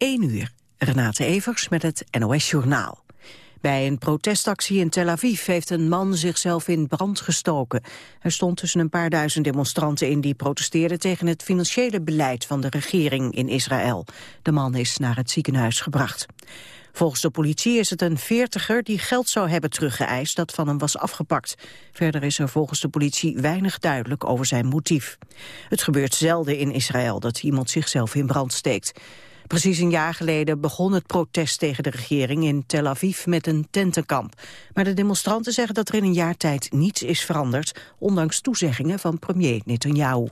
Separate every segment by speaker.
Speaker 1: 1 uur. Renate Evers met het NOS Journaal. Bij een protestactie in Tel Aviv heeft een man zichzelf in brand gestoken. Hij stond tussen een paar duizend demonstranten in die protesteerden tegen het financiële beleid van de regering in Israël. De man is naar het ziekenhuis gebracht. Volgens de politie is het een veertiger die geld zou hebben teruggeëist dat van hem was afgepakt. Verder is er volgens de politie weinig duidelijk over zijn motief. Het gebeurt zelden in Israël dat iemand zichzelf in brand steekt. Precies een jaar geleden begon het protest tegen de regering in Tel Aviv met een tentenkamp. Maar de demonstranten zeggen dat er in een jaar tijd niets is veranderd, ondanks toezeggingen van premier Netanyahu.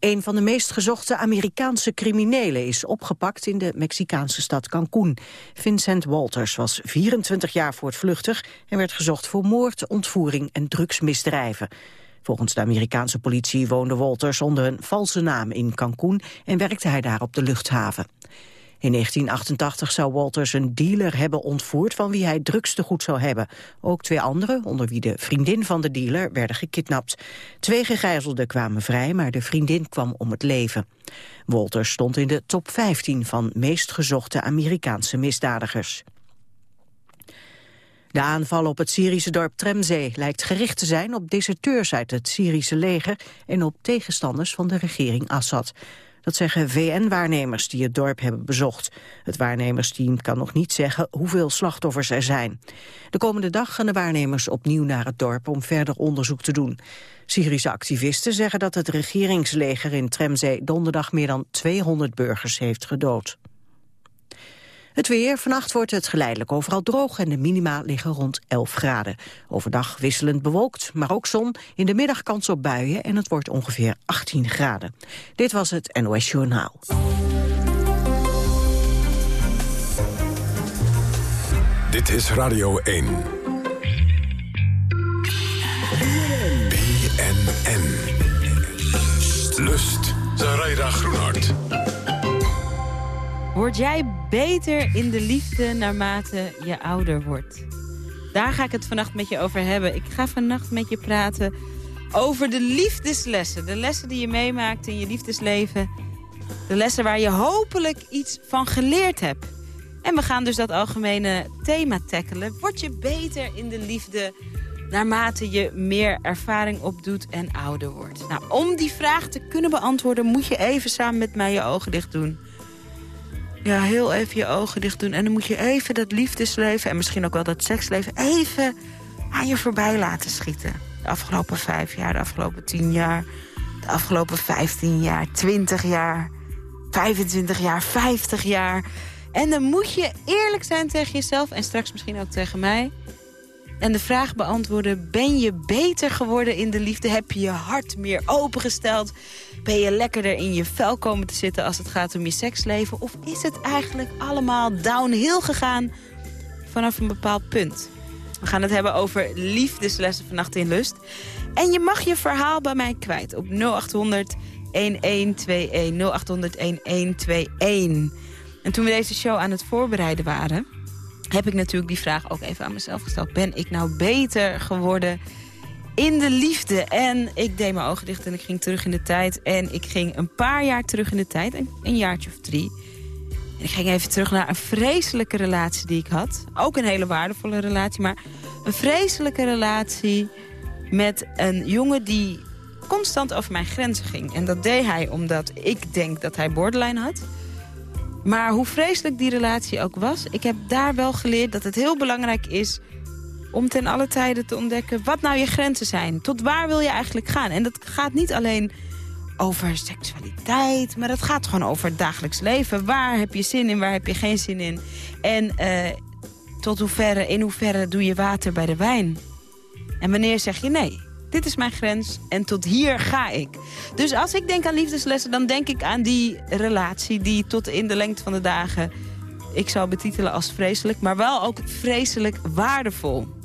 Speaker 1: Een van de meest gezochte Amerikaanse criminelen is opgepakt in de Mexicaanse stad Cancún. Vincent Walters was 24 jaar voortvluchtig en werd gezocht voor moord, ontvoering en drugsmisdrijven. Volgens de Amerikaanse politie woonde Walters onder een valse naam in Cancún en werkte hij daar op de luchthaven. In 1988 zou Walters een dealer hebben ontvoerd van wie hij drugstegoed zou hebben. Ook twee anderen, onder wie de vriendin van de dealer, werden gekidnapt. Twee gegijzelden kwamen vrij, maar de vriendin kwam om het leven. Walters stond in de top 15 van meest gezochte Amerikaanse misdadigers. De aanval op het Syrische dorp Tremzee lijkt gericht te zijn op deserteurs uit het Syrische leger en op tegenstanders van de regering Assad. Dat zeggen VN-waarnemers die het dorp hebben bezocht. Het waarnemersteam kan nog niet zeggen hoeveel slachtoffers er zijn. De komende dag gaan de waarnemers opnieuw naar het dorp om verder onderzoek te doen. Syrische activisten zeggen dat het regeringsleger in Tremzee donderdag meer dan 200 burgers heeft gedood. Het weer. Vannacht wordt het geleidelijk overal droog en de minima liggen rond 11 graden. Overdag wisselend bewolkt, maar ook zon. In de middag kans op buien en het wordt ongeveer 18 graden. Dit was het NOS Journaal.
Speaker 2: Dit is Radio 1. BNN. Lust. Zaraida Groenhart.
Speaker 3: Word jij beter in de liefde naarmate je ouder wordt? Daar ga ik het vannacht met je over hebben. Ik ga vannacht met je praten over de liefdeslessen. De lessen die je meemaakt in je liefdesleven. De lessen waar je hopelijk iets van geleerd hebt. En we gaan dus dat algemene thema tackelen. Word je beter in de liefde naarmate je meer ervaring opdoet en ouder wordt? Nou, om die vraag te kunnen beantwoorden moet je even samen met mij je ogen dicht doen ja, heel even je ogen dicht doen. En dan moet je even dat liefdesleven en misschien ook wel dat seksleven... even aan je voorbij laten schieten. De afgelopen vijf jaar, de afgelopen tien jaar... de afgelopen vijftien jaar, twintig jaar... 25 jaar, 50 jaar. En dan moet je eerlijk zijn tegen jezelf en straks misschien ook tegen mij. En de vraag beantwoorden, ben je beter geworden in de liefde? Heb je je hart meer opengesteld? Ben je lekkerder in je vel komen te zitten als het gaat om je seksleven? Of is het eigenlijk allemaal downhill gegaan vanaf een bepaald punt? We gaan het hebben over liefdeslessen vannacht in Lust. En je mag je verhaal bij mij kwijt op 0800 1121 0800 1121. En toen we deze show aan het voorbereiden waren... heb ik natuurlijk die vraag ook even aan mezelf gesteld. Ben ik nou beter geworden in de liefde. En ik deed mijn ogen dicht en ik ging terug in de tijd. En ik ging een paar jaar terug in de tijd, een, een jaartje of drie. En ik ging even terug naar een vreselijke relatie die ik had. Ook een hele waardevolle relatie, maar een vreselijke relatie met een jongen die constant over mijn grenzen ging. En dat deed hij omdat ik denk dat hij borderline had. Maar hoe vreselijk die relatie ook was... ik heb daar wel geleerd dat het heel belangrijk is om ten alle tijden te ontdekken wat nou je grenzen zijn. Tot waar wil je eigenlijk gaan? En dat gaat niet alleen over seksualiteit, maar dat gaat gewoon over het dagelijks leven. Waar heb je zin in, waar heb je geen zin in? En uh, tot hoeverre, in hoeverre doe je water bij de wijn? En wanneer zeg je nee? Dit is mijn grens en tot hier ga ik. Dus als ik denk aan liefdeslessen, dan denk ik aan die relatie... die tot in de lengte van de dagen ik zou betitelen als vreselijk... maar wel ook vreselijk waardevol.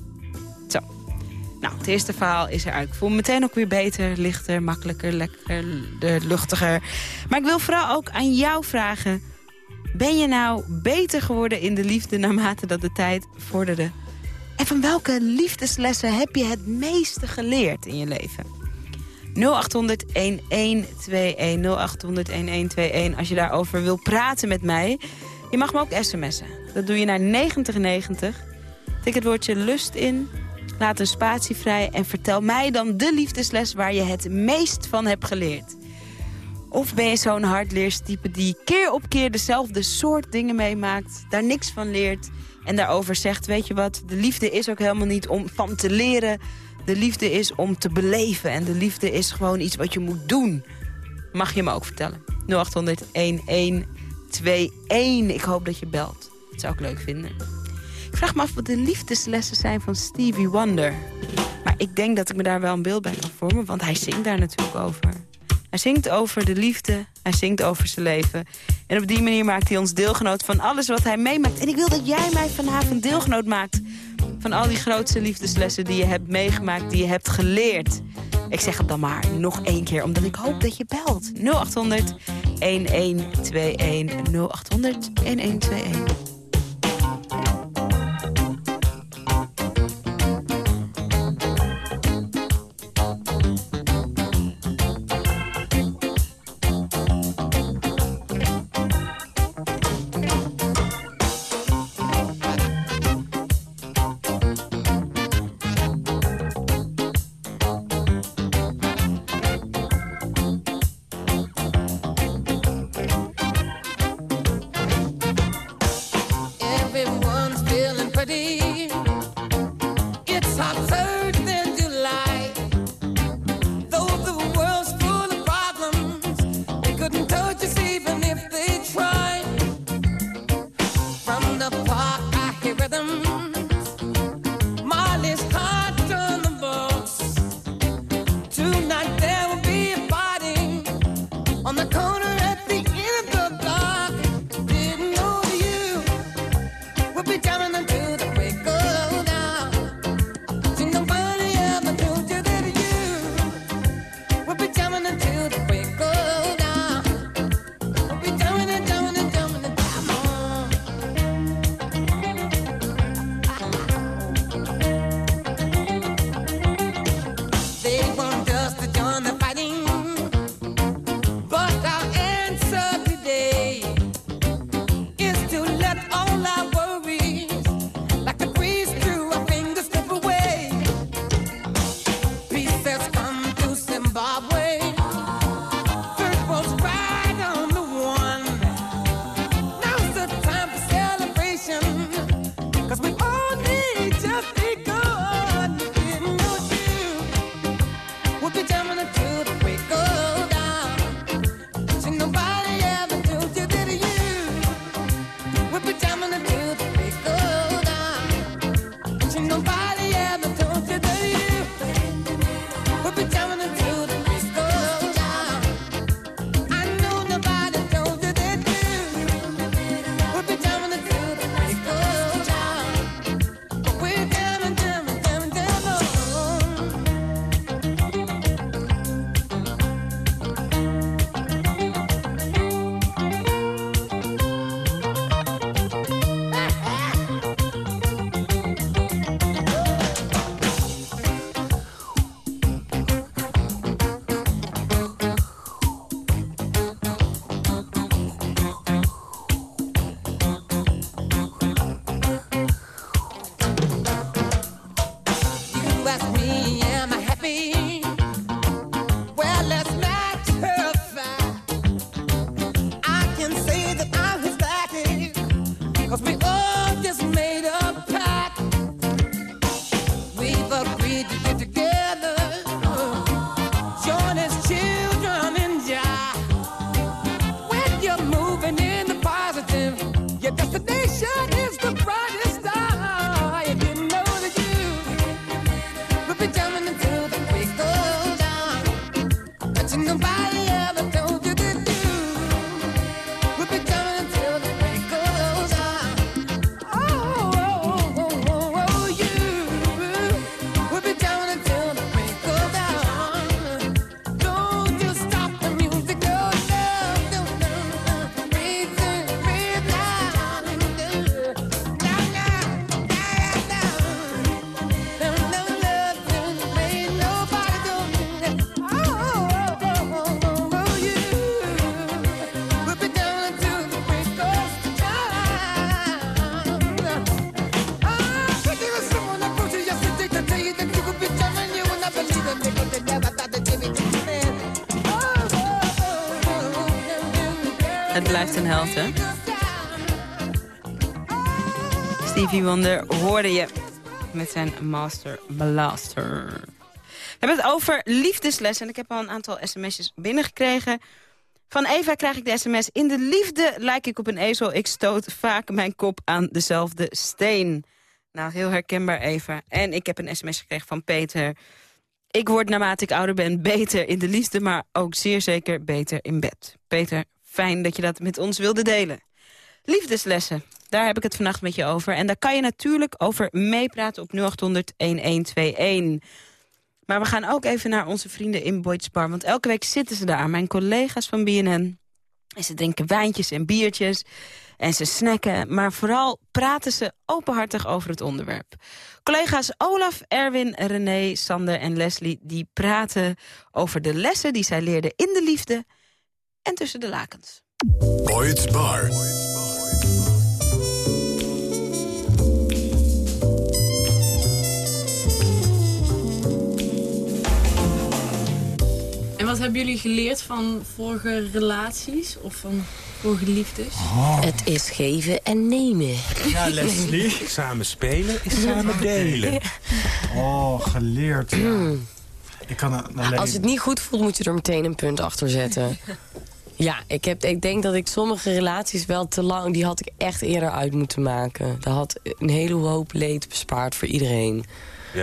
Speaker 3: Nou, het eerste verhaal is eruit. Ik voel me meteen ook weer beter, lichter, makkelijker, lekkerder, luchtiger. Maar ik wil vooral ook aan jou vragen... ben je nou beter geworden in de liefde naarmate dat de tijd vorderde? En van welke liefdeslessen heb je het meeste geleerd in je leven? 0800 1121 0800 1121 als je daarover wil praten met mij. Je mag me ook sms'en. Dat doe je naar 9090. Tik het woordje lust in, laat een spatie vrij... en vertel mij dan de liefdesles waar je het meest van hebt geleerd. Of ben je zo'n hardleerstype die keer op keer dezelfde soort dingen meemaakt... daar niks van leert en daarover zegt... weet je wat, de liefde is ook helemaal niet om van te leren... De liefde is om te beleven. En de liefde is gewoon iets wat je moet doen. Mag je me ook vertellen. 0800 1121. Ik hoop dat je belt. Dat zou ik leuk vinden. Ik vraag me af wat de liefdeslessen zijn van Stevie Wonder. Maar ik denk dat ik me daar wel een beeld bij kan vormen. Want hij zingt daar natuurlijk over. Hij zingt over de liefde. Hij zingt over zijn leven. En op die manier maakt hij ons deelgenoot van alles wat hij meemaakt. En ik wil dat jij mij vanavond deelgenoot maakt van al die grootste liefdeslessen die je hebt meegemaakt, die je hebt geleerd. Ik zeg het dan maar nog één keer, omdat ik hoop dat je belt. 0800 1121 0800 1121. could tell Wonder hoorde je met zijn Master Blaster. We hebben het over liefdesles en ik heb al een aantal sms'jes binnengekregen. Van Eva krijg ik de sms. In de liefde lijk ik op een ezel. Ik stoot vaak mijn kop aan dezelfde steen. Nou, heel herkenbaar Eva. En ik heb een sms gekregen van Peter. Ik word naarmate ik ouder ben beter in de liefde... maar ook zeer zeker beter in bed. Peter, fijn dat je dat met ons wilde delen. Liefdeslessen, daar heb ik het vannacht met je over. En daar kan je natuurlijk over meepraten op 0800-1121. Maar we gaan ook even naar onze vrienden in Boyd's Bar. Want elke week zitten ze daar, mijn collega's van BNN. En ze drinken wijntjes en biertjes. En ze snacken, maar vooral praten ze openhartig over het onderwerp. Collega's Olaf, Erwin, René, Sander en Leslie... die praten over de lessen die zij leerden in de liefde... en tussen de lakens.
Speaker 2: Boyd's Bar.
Speaker 4: Hebben jullie geleerd van vorige relaties of van vorige liefdes?
Speaker 5: Het is geven en nemen.
Speaker 6: Ja, Leslie. samen spelen is samen delen.
Speaker 7: Oh, geleerd. Ja. Ik kan alleen...
Speaker 5: Als het niet goed voelt, moet je er meteen een punt achter zetten. Ja, ik, heb, ik denk dat ik sommige relaties wel te lang... die had ik echt eerder uit moeten maken. Dat had een hele hoop leed bespaard voor iedereen.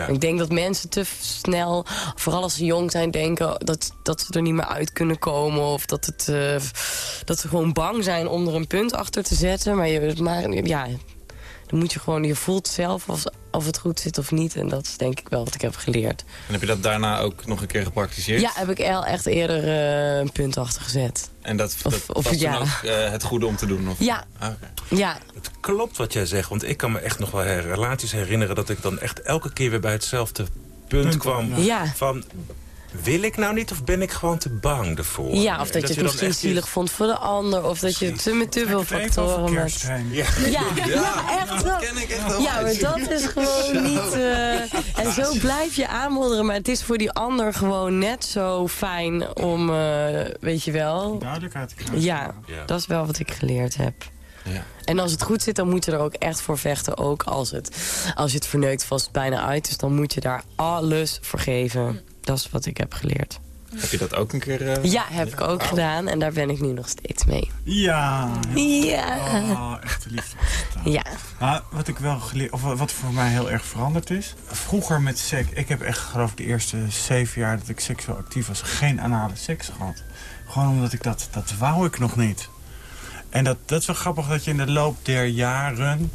Speaker 5: Ik denk dat mensen te snel, vooral als ze jong zijn, denken dat, dat ze er niet meer uit kunnen komen. Of dat, het, eh, dat ze gewoon bang zijn om er een punt achter te zetten. Maar, je, maar ja, dan moet je gewoon, je voelt zelf of, of het goed zit of niet. En dat is denk ik wel wat ik heb geleerd.
Speaker 8: En heb je dat daarna ook nog een keer gepraktiseerd?
Speaker 5: Ja, heb ik el- echt eerder eh, een punt achter gezet.
Speaker 8: En dat,
Speaker 5: Of-
Speaker 8: dat
Speaker 5: of
Speaker 8: was
Speaker 5: ja.
Speaker 8: ook eh, het goede om te doen? Of?
Speaker 5: Ja,
Speaker 8: Ah,
Speaker 5: ja.
Speaker 6: Het klopt wat jij zegt, want ik kan me echt nog wel her- relaties herinneren... dat ik dan echt elke keer weer bij hetzelfde punt
Speaker 7: Punt,
Speaker 6: kwam.
Speaker 5: ja.
Speaker 6: Van, wil ik nou niet of ben ik gewoon te bang ervoor?
Speaker 5: Ja, of dat, je het misschien zielig
Speaker 6: is-
Speaker 5: vond voor de ander. Of dat je het te- met te veel factoren met...
Speaker 7: heen.
Speaker 6: Ja.
Speaker 5: Ja, ja, echt wel.
Speaker 8: ken ik echt wel.
Speaker 5: Ja, maar dat is gewoon niet... eh, en zo blijf je aanmodderen. Maar het is voor die ander gewoon net zo fijn om, eh, weet je wel...
Speaker 7: Duidelijkheid te krijgen.
Speaker 5: Ja,
Speaker 6: Ja.
Speaker 5: dat is wel wat ik geleerd heb.
Speaker 8: Ja.
Speaker 5: En als het goed zit, dan moet je er ook echt voor vechten. Ook als, het, als je het verneukt vast bijna uit is, dan moet je daar alles voor geven. Dat is wat ik heb geleerd.
Speaker 8: Heb je dat ook een keer... eh,
Speaker 5: Ja, heb ik ook gedaan. En daar ben ik nu nog steeds mee.
Speaker 7: Ja.
Speaker 5: Ja.
Speaker 7: Oh, echt dan.
Speaker 5: Ja.
Speaker 7: Maar wat ik wel geleerd, of wat voor mij heel erg veranderd is. Vroeger met seks, ik heb echt geloof ik de eerste zeven jaar dat ik seksueel actief was, geen anale seks gehad. Gewoon omdat ik dat, dat wou ik nog niet. En dat, dat is wel grappig dat je in de loop der jaren,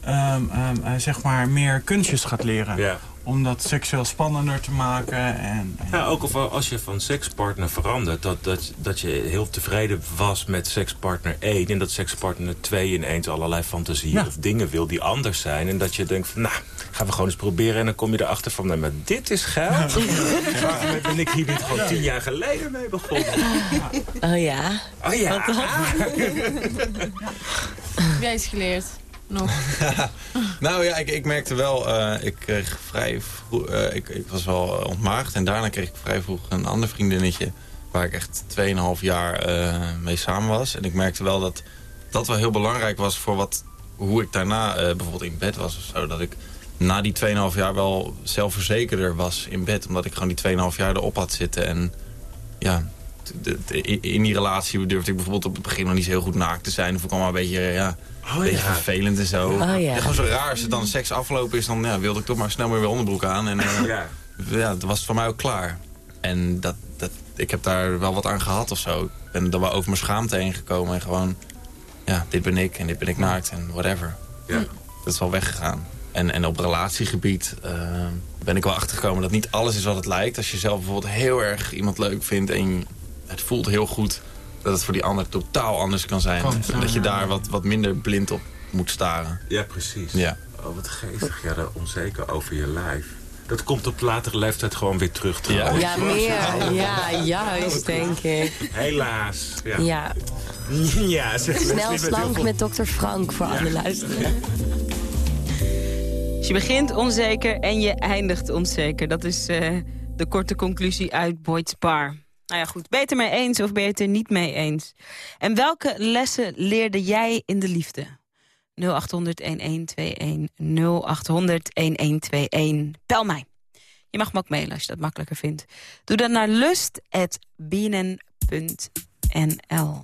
Speaker 7: ehm, ehm, eh, zeg maar, meer kunstjes gaat leren.
Speaker 6: Ja.
Speaker 7: Om dat seksueel spannender te maken. En, en-
Speaker 6: Ja, ook of als je van sekspartner verandert, dat, dat, dat je heel tevreden was met sekspartner 1... en dat sekspartner 2 ineens allerlei fantasieën
Speaker 7: Ja.
Speaker 6: of dingen wil die anders zijn. En dat je denkt van, nou, gaan we gewoon eens proberen. En dan kom je erachter van, nee, maar dit is geil. Waarom ben ik hier niet gewoon tien jaar geleden mee begonnen?
Speaker 5: Oh ja.
Speaker 6: Oh ja.
Speaker 4: Heb jij iets geleerd? Nog?
Speaker 8: Nou ja, ik, ik merkte wel, eh, ik kreeg vrij vroeg, eh, ik, ik was wel eh, ontmaagd. En daarna kreeg ik vrij vroeg een ander vriendinnetje... waar ik echt 2,5 jaar mee samen was. En ik merkte wel dat dat wel heel belangrijk was voor wat, hoe ik daarna bijvoorbeeld in bed was of zo. Dat ik na die 2,5 jaar wel zelfverzekerder was in bed. Omdat ik gewoon die 2,5 jaar erop had zitten. En ja, in in die relatie durfde ik bijvoorbeeld op het begin nog niet zo heel goed naakt te zijn. Of ik allemaal een beetje, ja,
Speaker 6: Oh
Speaker 8: een beetje
Speaker 6: ja.
Speaker 8: vervelend en zo.
Speaker 5: Oh ja.
Speaker 8: En gewoon zo raar, als het dan seks afgelopen is, dan ja, wilde ik toch maar snel weer weer onderbroek aan. En eh,
Speaker 6: Ja.
Speaker 8: ja, dat was het voor mij ook klaar. En dat, dat, ik heb daar wel wat aan gehad of zo. Ik ben er wel over mijn schaamte heen gekomen. En gewoon, ja, dit ben ik en dit ben ik naakt en whatever.
Speaker 6: Ja.
Speaker 8: Dat is wel weggegaan. En, en op relatiegebied eh, ben ik wel achtergekomen dat niet alles is wat het lijkt. Als je zelf bijvoorbeeld heel erg iemand leuk vindt en het voelt heel goed... dat het voor die ander totaal anders kan zijn.
Speaker 7: Kan
Speaker 8: en dat je
Speaker 7: ja.
Speaker 8: daar wat, wat minder blind op moet staren.
Speaker 6: ja, precies.
Speaker 8: Ja.
Speaker 6: Oh, wat geestig. Ja, onzeker over je lijf. Dat komt op latere leeftijd gewoon weer terug. trouwens.
Speaker 5: Ja, meer. Ja, juist, denk ik.
Speaker 6: Helaas. Ja,
Speaker 5: Ja.
Speaker 6: ja
Speaker 5: Snel slank met dokter Frank voor alle luisteraars.
Speaker 3: Dus je begint onzeker en je eindigt onzeker. Dat is eh, de korte conclusie uit Boyd's Bar.
Speaker 9: Nou ja, goed. Beter mee eens of beter niet mee eens? En welke lessen leerde jij in de liefde? 0800-1121, 0800-1121. Bel mij. Je mag me ook mailen als je dat makkelijker vindt. Doe dat naar lust.bnn.nl.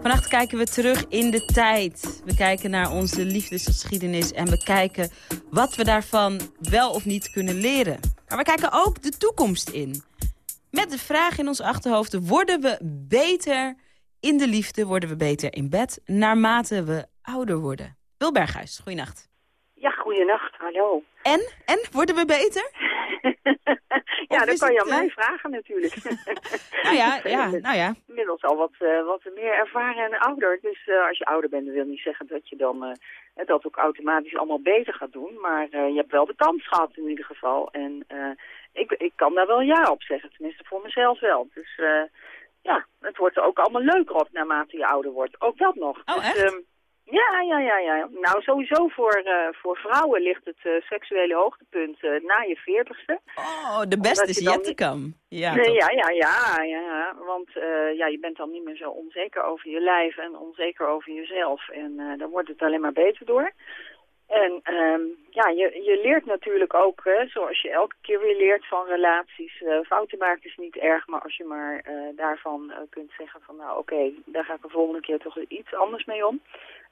Speaker 9: Vannacht kijken we terug in de tijd. We kijken naar onze liefdesgeschiedenis en we kijken wat we daarvan wel of niet kunnen leren. Maar we kijken ook de toekomst in. Met de vraag in ons achterhoofd, worden we beter in de liefde, worden we beter in bed, naarmate we ouder worden? Wil Berghuis, goeienacht.
Speaker 10: Ja, goeienacht, hallo.
Speaker 9: En? En? Worden we beter?
Speaker 10: ja,
Speaker 9: Of
Speaker 10: dat
Speaker 9: is
Speaker 10: kan je aan mij
Speaker 9: eh,
Speaker 10: vragen natuurlijk.
Speaker 9: Nou ja, ja, nou ja.
Speaker 10: Inmiddels al wat, eh, wat meer ervaren en ouder. Dus eh, als je ouder bent, dat wil niet zeggen dat je dan eh, dat ook automatisch allemaal beter gaat doen. Maar eh, je hebt wel de kans gehad in ieder geval. En eh, ik, ik kan daar wel ja op zeggen, tenminste voor mezelf wel. Dus eh, ja, het wordt er ook allemaal leuker op naarmate je ouder wordt. Ook dat nog.
Speaker 9: Oh,
Speaker 10: dus,
Speaker 9: echt?
Speaker 10: ehm, ja, ja, ja, ja. Nou, sowieso voor, eh, voor vrouwen ligt het eh, seksuele hoogtepunt eh, na je veertigste.
Speaker 9: Oh, de beste is
Speaker 10: je dan
Speaker 9: yet
Speaker 10: niet-.
Speaker 9: Ja,
Speaker 10: nee, ja, ja, ja, ja. Want ja, je bent dan niet meer zo onzeker over je lijf en onzeker over jezelf. En daar wordt het alleen maar beter door. En ehm, ja, je, je leert natuurlijk ook, hè, zoals je elke keer weer leert van relaties. eh, fouten maken is niet erg, maar als je maar eh, daarvan eh, kunt zeggen van... nou oké, daar ga ik de volgende keer toch iets anders mee om.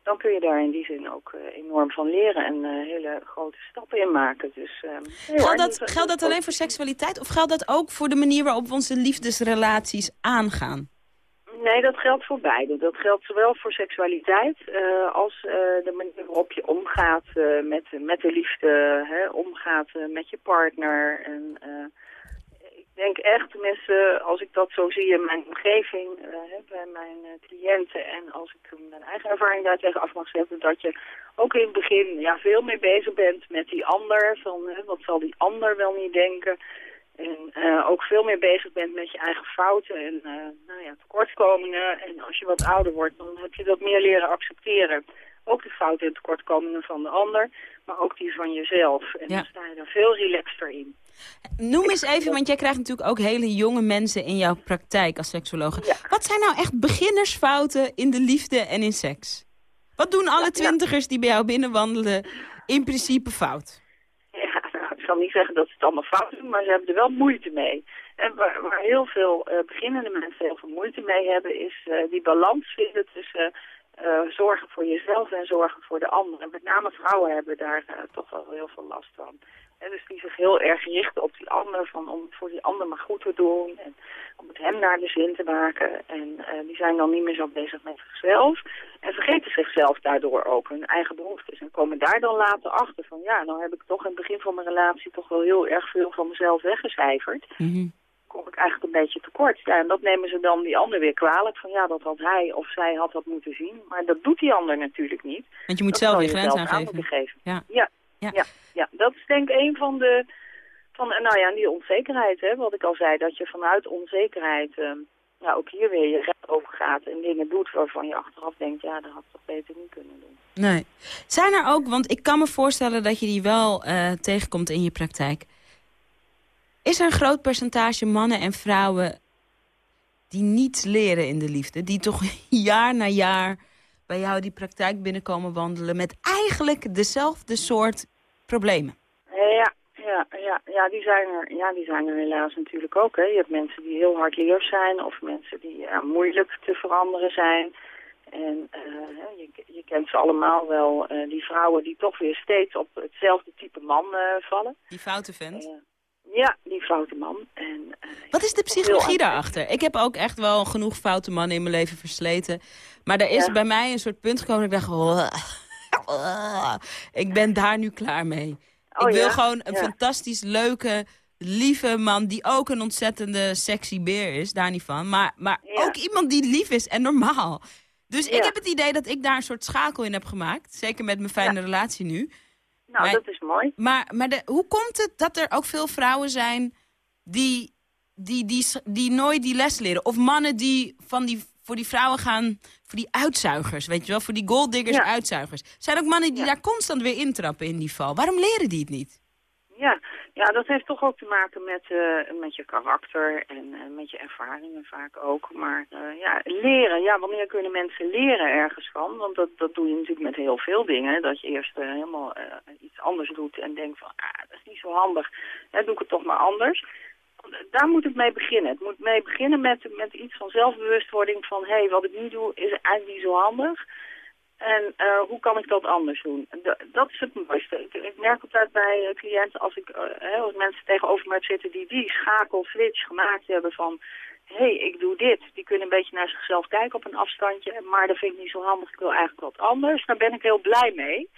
Speaker 10: Dan kun je daar in die zin ook enorm van leren en hele grote stappen in maken. Dus, ehm,
Speaker 3: Geldt dat,
Speaker 10: dus,
Speaker 3: geldt dat alleen voor seksualiteit of geldt dat ook voor de manier waarop we onze liefdesrelaties aangaan?
Speaker 10: Nee, dat geldt voor beide. Dat geldt zowel voor seksualiteit eh, als eh, de manier waarop je omgaat eh, met, met de liefde, hè, omgaat met je partner. En, ik denk echt, tenminste, als ik dat zo zie in mijn omgeving, bij mijn cliënten en als ik mijn eigen ervaring daar tegen af mag zetten, dat je ook in het begin ja, veel meer bezig bent met die ander. Van, wat zal die ander wel niet denken? En eh, ook veel meer bezig bent met je eigen fouten en eh, nou ja, tekortkomingen. En als je wat ouder wordt, dan heb je dat meer leren accepteren. Ook de fouten en tekortkomingen van de ander, maar ook die van jezelf. En
Speaker 3: Ja.
Speaker 10: dan sta je er veel relaxter in.
Speaker 3: Noem eens even, want jij krijgt natuurlijk ook hele jonge mensen in jouw praktijk als seksologe. Wat zijn nou echt beginnersfouten in de liefde en in seks? Wat doen alle twintigers die bij jou binnenwandelen in principe fout?
Speaker 10: Ik zal niet zeggen dat ze het allemaal fout doen, maar ze hebben er wel moeite mee. En waar, waar heel veel eh, beginnende mensen heel veel moeite mee hebben, is eh, die balans vinden tussen eh, zorgen voor jezelf en zorgen voor de ander. En met name vrouwen hebben daar toch wel heel veel last van. Dus die zich heel erg richten op die ander, van om het voor die ander maar goed te doen en om het hem naar de zin te maken. En eh, die zijn dan niet meer zo bezig met zichzelf en vergeten zichzelf daardoor ook hun eigen behoeftes. En komen daar dan later achter van ja, nou heb ik toch in het begin van mijn relatie toch wel heel erg veel van mezelf weggecijferd. Kom ik eigenlijk een beetje tekort. Ja, en dat nemen ze dan die ander weer kwalijk. Van ja, dat had hij of zij had dat moeten zien. Maar dat doet die ander natuurlijk niet.
Speaker 3: Want je moet
Speaker 10: Dat
Speaker 3: zelf je grens
Speaker 10: aan geven.
Speaker 3: Ja.
Speaker 10: Ja, ja. ja, dat is denk ik een van de... Van, nou ja, die onzekerheid, hè, wat ik al zei. Dat je vanuit onzekerheid ehm, ja, ook hier weer je recht over gaat en dingen doet waarvan je achteraf denkt... ja, dat had ik toch beter niet kunnen doen.
Speaker 3: Nee. Zijn er ook, want ik kan me voorstellen dat je die wel eh, tegenkomt in je praktijk. Is er een groot percentage mannen en vrouwen die niets leren in de liefde? Die toch jaar na jaar bij jou die praktijk binnenkomen wandelen met eigenlijk dezelfde soort problemen?
Speaker 10: Ja, ja, ja, ja, die zijn er, ja, die zijn er helaas natuurlijk ook. Hè. Je hebt mensen die heel hardleers zijn of mensen die ja, moeilijk te veranderen zijn. En eh, je, je kent ze allemaal wel, eh, die vrouwen die toch weer steeds op hetzelfde type man eh, vallen.
Speaker 3: Die foute vent.
Speaker 10: Ja, die foute man. En, eh,
Speaker 3: Wat is de psychologie daarachter? Ik heb ook echt wel genoeg foute mannen in mijn leven versleten. Maar er is
Speaker 10: Ja.
Speaker 3: bij mij een soort punt gekomen dat ik dacht... "Ugh, ik ben daar nu klaar mee.
Speaker 10: Oh
Speaker 3: ik wil
Speaker 10: ja?
Speaker 3: gewoon een
Speaker 10: Ja.
Speaker 3: fantastisch leuke, lieve man... die ook een ontzettende sexy beer is, daar niet van. Maar, maar ook iemand die lief is en normaal. Dus ik heb het idee dat ik daar een soort schakel in heb gemaakt. Zeker met mijn fijne relatie nu.
Speaker 10: Nou,
Speaker 3: Maar-
Speaker 10: dat is mooi.
Speaker 3: Maar, maar de, hoe komt het dat er ook veel vrouwen zijn die, die, die, die nooit die les leren? Of mannen die, van die voor die vrouwen gaan, voor die uitzuigers, weet je wel? Voor die golddiggers
Speaker 10: Ja.
Speaker 3: uitzuigers. Zijn ook mannen die daar constant weer intrappen in die val. Waarom leren die het niet?
Speaker 10: Ja, ja, dat heeft toch ook te maken met, eh, met je karakter en eh, met je ervaringen vaak ook. Maar eh, ja, leren, ja, wanneer kunnen mensen leren ergens van? Want dat, dat doe je natuurlijk met heel veel dingen. Dat je eerst helemaal iets anders doet en denkt van, ah, dat is niet zo handig. Hè, doe ik het toch maar anders. Daar moet het mee beginnen. Het moet mee beginnen met, met iets van zelfbewustwording van... hé, hey, wat ik nu doe is eigenlijk niet zo handig. En eh, hoe kan ik dat anders doen? Dat is het mooiste. Ik, ik merk altijd bij eh, cliënten, als, ik, eh, als mensen tegenover me zitten die die schakel, switch gemaakt hebben van... hé, hey, ik doe dit. Die kunnen een beetje naar zichzelf kijken op een afstandje. Maar dat vind ik niet zo handig, ik wil eigenlijk wat anders. Daar ben ik heel blij mee.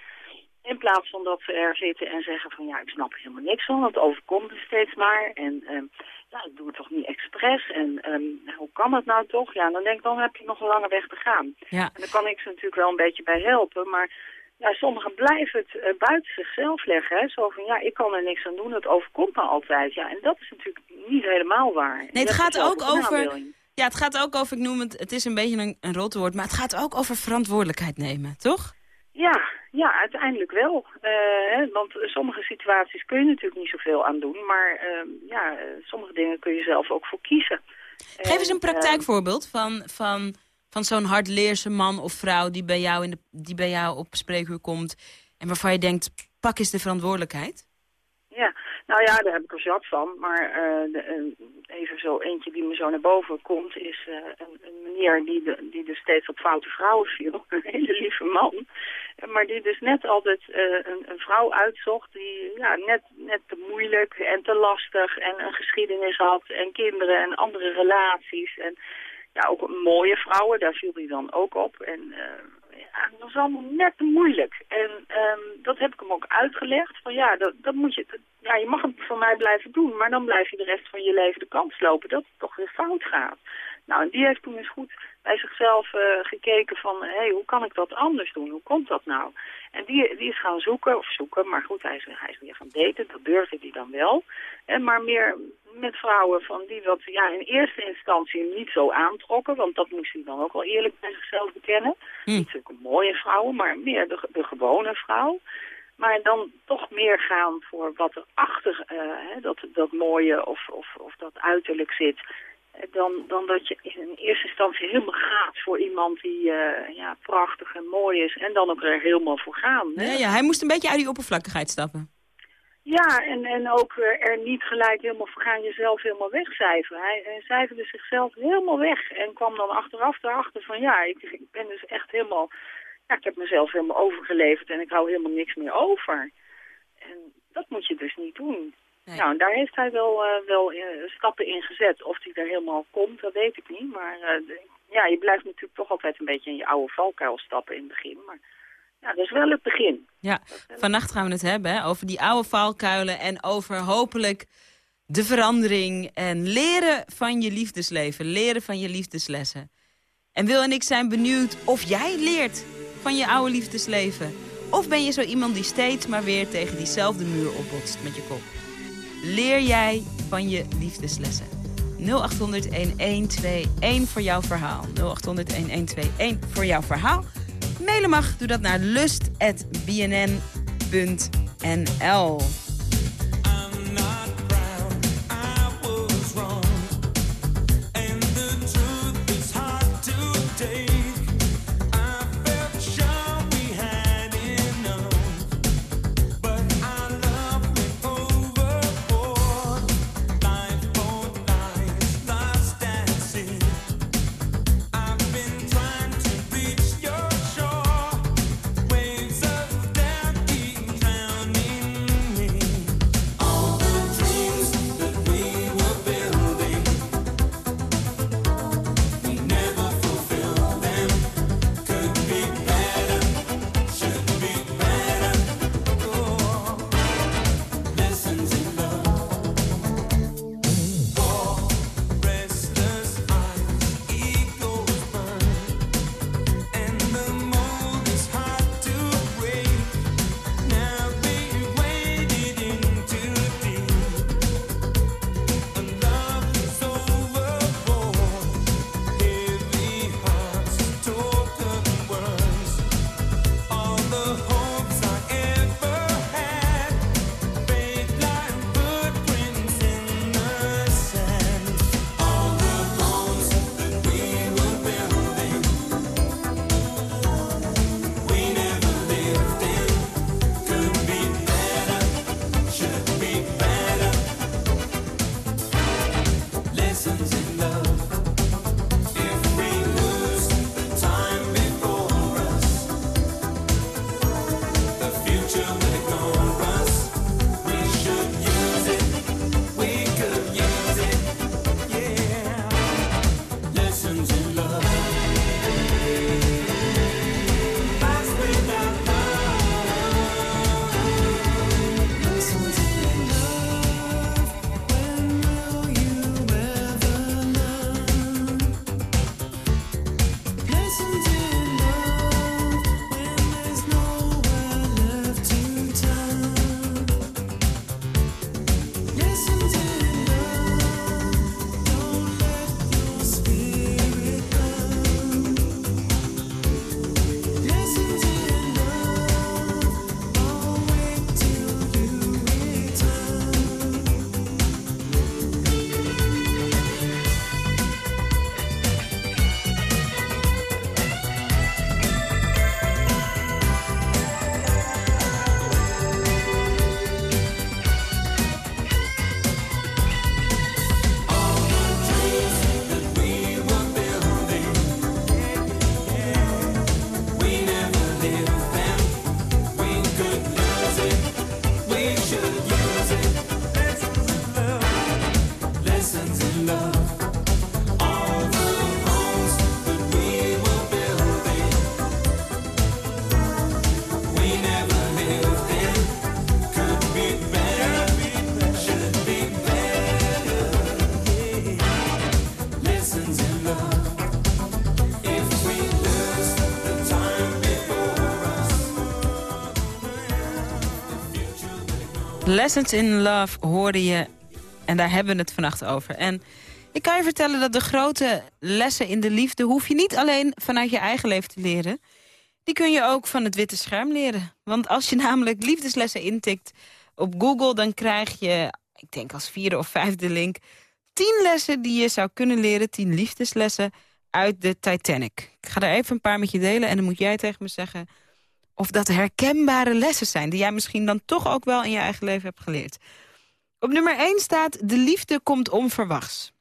Speaker 10: In plaats van dat ze er zitten en zeggen van ja, ik snap er helemaal niks van. Het overkomt me steeds maar. En ehm, ja, ik doe het toch niet expres. En ehm, hoe kan het nou toch? Ja, dan denk ik, dan heb je nog een lange weg te gaan.
Speaker 3: Ja.
Speaker 10: En daar kan ik ze natuurlijk wel een beetje bij helpen. Maar ja, sommigen blijven het eh, buiten zichzelf leggen. Hè? Zo van, ja, ik kan er niks aan doen, het overkomt me altijd. Ja, en dat is natuurlijk niet helemaal waar.
Speaker 3: Nee, het gaat
Speaker 10: er
Speaker 3: ook over... Ja, het gaat ook over, ik noem het, het is een beetje een, een rotwoord, maar het gaat ook over verantwoordelijkheid nemen, toch?
Speaker 10: Ja, ja, uiteindelijk wel. Eh, hè, want sommige situaties kun je natuurlijk niet zoveel aan doen. Maar ehm, ja, eh, sommige dingen kun je zelf ook voor kiezen.
Speaker 3: Geef eens een
Speaker 10: En,
Speaker 3: praktijkvoorbeeld van, van, van zo'n hardleerse man of vrouw die bij jou, in de, die bij jou op spreekuur komt. En waarvan je denkt, pak eens de verantwoordelijkheid?
Speaker 10: Ja, nou ja, daar heb ik er zat van. Maar eh, de, eh, even zo eentje die me zo naar boven komt... is eh, een, een meneer die, de, die dus steeds op foute vrouwen viel. Een hele lieve man. Maar die dus net altijd eh, een, een vrouw uitzocht... die ja, net, net te moeilijk en te lastig en een geschiedenis had... en kinderen en andere relaties. En ja, ook mooie vrouwen, daar viel hij dan ook op. En eh, ja, dat was allemaal net te moeilijk. En ehm, dat heb ik hem ook uitgelegd. Van ja, dat, dat moet je, ja, je mag het voor mij blijven doen, maar dan blijf je de rest van je leven de kans lopen dat het toch weer fout gaat. Nou, en die heeft toen eens goed bij zichzelf eh, gekeken van, hé, hey, hoe kan ik dat anders doen? Hoe komt dat nou? En die, die is gaan zoeken, of zoeken, maar goed, hij is, hij is weer gaan daten, dat durfde hij dan wel. En maar meer met vrouwen van die dat ja, in eerste instantie niet zo aantrokken, want dat moest hij dan ook wel eerlijk bij zichzelf bekennen. Niet zulke mooie vrouwen, maar meer de, de gewone vrouw. Maar dan toch meer gaan voor wat er achter eh, hè, dat, dat mooie of, of, of dat uiterlijk zit. Dan, dan dat je in eerste instantie helemaal gaat voor iemand die eh, ja, prachtig en mooi is. En dan ook er helemaal voor gaan. Hè?
Speaker 3: Ja, ja, hij moest een beetje uit die oppervlakkigheid stappen.
Speaker 10: Ja, en, en ook eh, er niet gelijk helemaal voor gaan jezelf helemaal wegcijferen. Hij, hij cijferde zichzelf helemaal weg en kwam dan achteraf erachter van ja, ik, ik ben dus echt helemaal... Ja, ik heb mezelf helemaal overgeleverd en ik hou helemaal niks meer over. En dat moet je dus niet doen. Nou, daar heeft hij wel, eh, wel eh, stappen in gezet. Of hij er helemaal komt, dat weet ik niet. Maar eh, ja, je blijft natuurlijk toch altijd een beetje in je oude valkuil stappen in het begin. Maar ja, dat is wel het begin.
Speaker 3: Ja, vannacht gaan we het hebben hè, over die oude valkuilen en over hopelijk de verandering en leren van je liefdesleven, leren van je liefdeslessen. En Wil en ik zijn benieuwd of jij leert van je oude liefdesleven. Of ben je zo iemand die steeds maar weer tegen diezelfde muur opbotst met je kop leer jij van je liefdeslessen? 0800 1121 voor jouw verhaal. 0800 1121 voor jouw verhaal. Mailen mag, doe dat naar lust.bnn.nl. Lessons in Love hoorde je. En daar hebben we het vannacht over. En ik kan je vertellen dat de grote lessen in de liefde... hoef je niet alleen vanuit je eigen leven te leren. Die kun je ook van het witte scherm leren. Want als je namelijk liefdeslessen intikt op Google... dan krijg je, ik denk als vierde of vijfde link... tien lessen die je zou kunnen leren, tien liefdeslessen uit de Titanic. Ik ga er even een paar met je delen en dan moet jij tegen me zeggen... of dat herkenbare lessen zijn die jij misschien dan toch ook wel in je eigen leven hebt geleerd. Op nummer 1 staat de liefde komt onverwachts.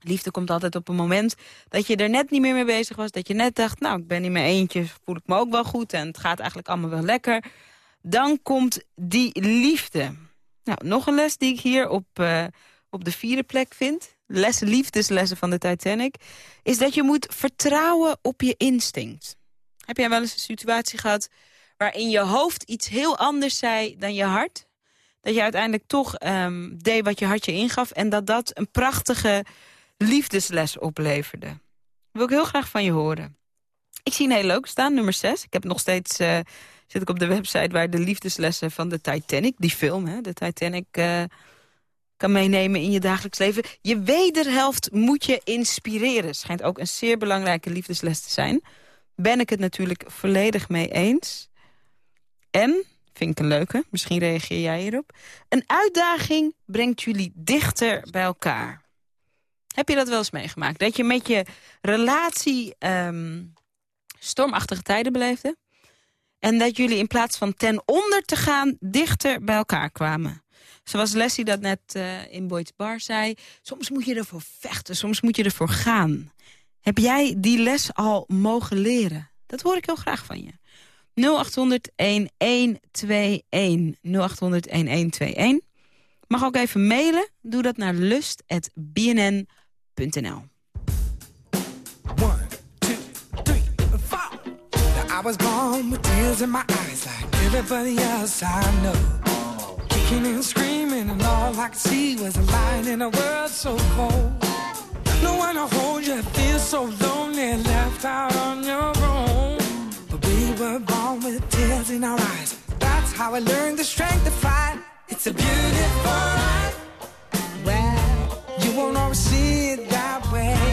Speaker 3: Liefde komt altijd op een moment dat je er net niet meer mee bezig was. Dat je net dacht, nou, ik ben in mijn eentje, voel ik me ook wel goed... en het gaat eigenlijk allemaal wel lekker. Dan komt die liefde. Nou, nog een les die ik hier op, uh, op de vierde plek vind. Lessen, liefdeslessen van de Titanic. Is dat je moet vertrouwen op je instinct. Heb jij wel eens een situatie gehad waarin je hoofd iets heel anders zei dan je hart? Dat je uiteindelijk toch um, deed wat je hartje ingaf... en dat dat een prachtige liefdesles opleverde. wil ik heel graag van je horen. Ik zie een heel leuk staan, nummer 6. Ik heb nog steeds, uh, zit ik op de website waar de liefdeslessen van de Titanic, die film, hè, de Titanic, uh, kan meenemen in je dagelijks leven. Je wederhelft moet je inspireren. Schijnt ook een zeer belangrijke liefdesles te zijn. Ben ik het natuurlijk volledig mee eens. En, vind ik een leuke, misschien reageer jij hierop. Een uitdaging brengt jullie dichter bij elkaar. Heb je dat wel eens meegemaakt? Dat je met je relatie um, stormachtige tijden beleefde? En dat jullie in plaats van ten onder te gaan... dichter bij elkaar kwamen? Zoals Leslie dat net uh, in Boyd's Bar zei... soms moet je ervoor vechten, soms moet je ervoor gaan. Heb jij die les al mogen leren? Dat hoor ik heel graag van je. 0800-1121. 0800-1121. Mag ook even mailen. Doe dat naar lust.bnn.nl.
Speaker 11: I was born with tears in my eyes like everybody else I know. Kicking and screaming and all I could see was a light in a world so cold. No one to hold you, feel so lonely, left out on your own. But we were born with tears in our eyes. That's how I learned the strength to fight. It's a beautiful life. Well, you won't always see it that way.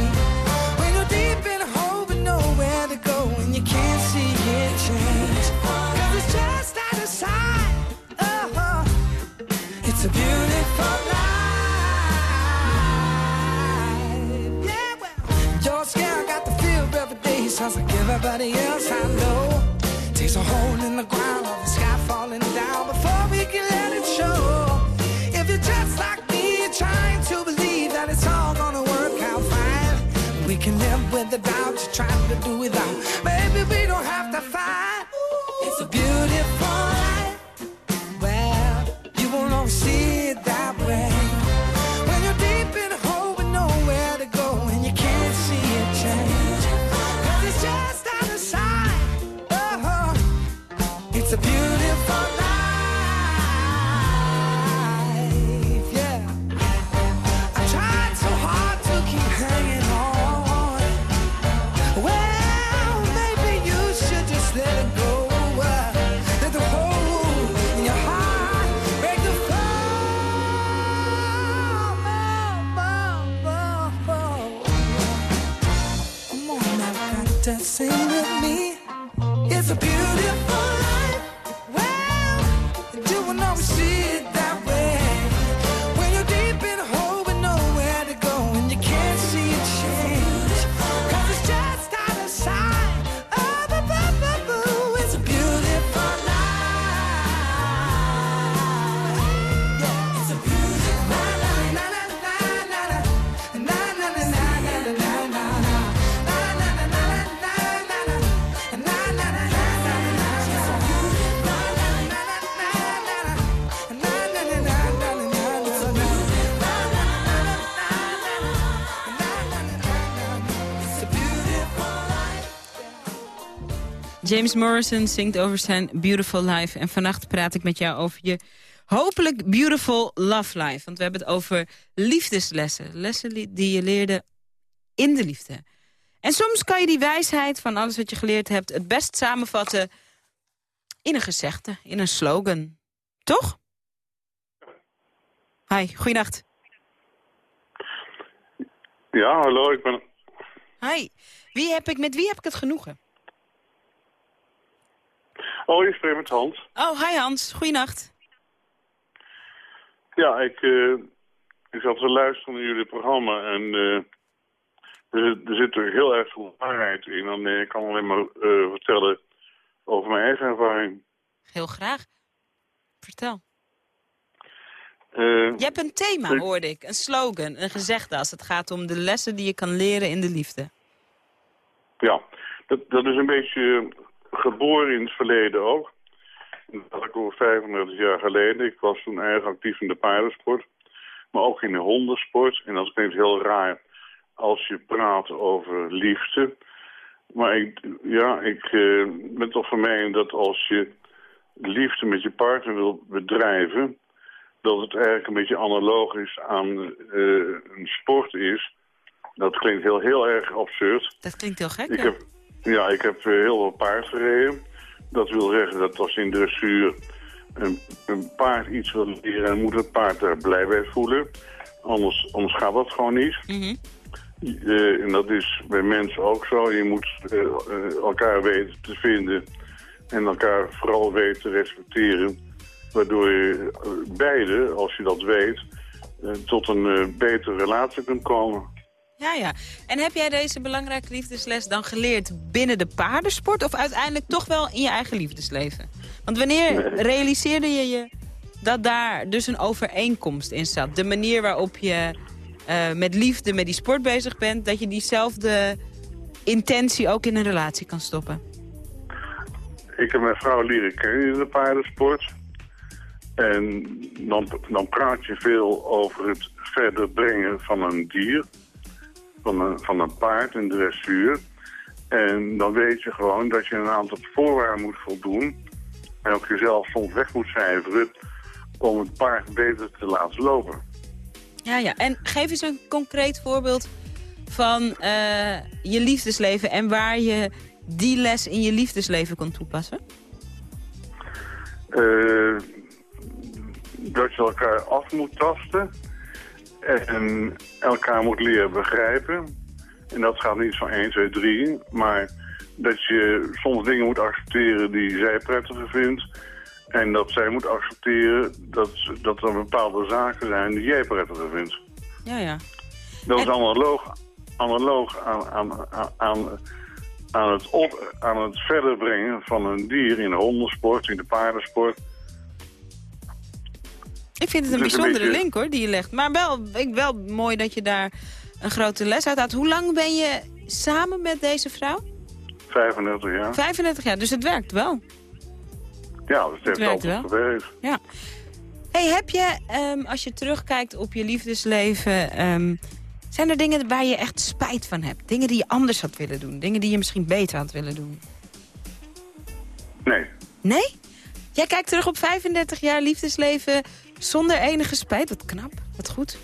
Speaker 11: Sounds like everybody else I know. Takes a hole in the ground, or the sky falling down before we can let it show. If you're just like me, trying to believe that it's all gonna work out fine. We can live with the doubt you're trying to do without. A beautiful
Speaker 3: James Morrison zingt over zijn Beautiful Life. En vannacht praat ik met jou over je hopelijk Beautiful Love Life. Want we hebben het over liefdeslessen. Lessen die je leerde in de liefde. En soms kan je die wijsheid van alles wat je geleerd hebt... het best samenvatten in een gezegde, in een slogan. Toch? Hi, goeienacht.
Speaker 12: Ja, hallo, ik ben...
Speaker 3: Hi. Wie heb ik, met wie heb ik het genoegen?
Speaker 12: Oh, je spreekt met Hans.
Speaker 3: Oh, hi Hans. Goeienacht.
Speaker 12: Ja, ik, eh, ik zat te luisteren naar jullie programma en eh, er, er zit er heel erg veel waarheid in. En eh, ik kan alleen maar vertellen over mijn eigen ervaring.
Speaker 3: Heel graag. Vertel. Je hebt een thema, hoorde ik. Een slogan, een gezegde als het gaat om de lessen die je kan leren in de liefde.
Speaker 12: Ja, dat, dat is een beetje geboren in het verleden ook. Dat ik over 35 jaar geleden. Ik was toen erg actief in de paardensport. Maar ook in de hondensport. En dat klinkt heel raar als je praat over liefde. Maar ik, ja, ik eh, ben toch van mening dat als je liefde met je partner wil bedrijven... dat het eigenlijk een beetje analoog is aan eh, een sport is. Dat klinkt heel, heel erg absurd.
Speaker 3: Dat klinkt heel gek,
Speaker 12: Ik
Speaker 3: ja.
Speaker 12: heb, ja, ik heb eh, heel veel paard gereden. Dat wil zeggen dat als in dressuur een, een paard iets wil leren... moet het paard daar blij bij voelen. Anders, anders gaat dat gewoon niet.
Speaker 3: Mhm.
Speaker 12: Eh, en dat is bij mensen ook zo. Je moet eh, elkaar weten te vinden en elkaar vooral weten te respecteren. Waardoor je beide, als je dat weet, tot een betere relatie kunt komen.
Speaker 3: Ja, ja. En heb jij deze belangrijke liefdesles dan geleerd binnen de paardensport... of uiteindelijk toch wel in je eigen liefdesleven? Want wanneer realiseerde je je dat daar dus een overeenkomst in zat? De manier waarop je eh, met liefde met die sport bezig bent... dat je diezelfde intentie ook in een relatie kan stoppen?
Speaker 12: Ik heb mijn vrouw leren kennen in de paardensport. En dan, dan praat je veel over het verder brengen van een dier. Van een, van een paard, een dressuur. En dan weet je gewoon dat je een aantal voorwaarden moet voldoen. En ook jezelf soms weg moet cijferen om het paard beter te laten lopen.
Speaker 3: Ja, ja. En geef eens een concreet voorbeeld van eh, je liefdesleven... en waar je die les in je liefdesleven kon toepassen.
Speaker 12: Eh, dat je elkaar af moet tasten en elkaar moet leren begrijpen. En dat gaat niet van 1, 2, 3, maar dat je soms dingen moet accepteren die zij prettiger vindt. En dat zij moet accepteren dat, dat er bepaalde zaken zijn die jij prettiger vindt.
Speaker 3: Ja, ja.
Speaker 12: Dat is analoog, analoog aan, aan, aan, aan, aan het op, aan het verder brengen van een dier in de hondensport, in de paardensport.
Speaker 3: Ik vind het een
Speaker 12: Het
Speaker 3: bijzondere
Speaker 12: beetje-
Speaker 3: link hoor, die je legt. Maar wel, ik, wel mooi dat je daar een grote les uit had. Hoe lang ben je samen met deze vrouw?
Speaker 12: 35 jaar.
Speaker 3: 35 jaar, dus het werkt wel.
Speaker 12: Ja, dat heeft
Speaker 3: werkt
Speaker 12: altijd
Speaker 3: wel.
Speaker 12: gewerkt.
Speaker 3: Ja. Hey, heb je, ehm, als je terugkijkt op je liefdesleven... ehm, zijn er dingen waar je echt spijt van hebt? Dingen die je anders had willen doen? Dingen die je misschien beter had willen doen?
Speaker 12: Nee.
Speaker 3: Nee? Jij kijkt terug op 35 jaar liefdesleven zonder enige spijt. Wat knap, wat goed.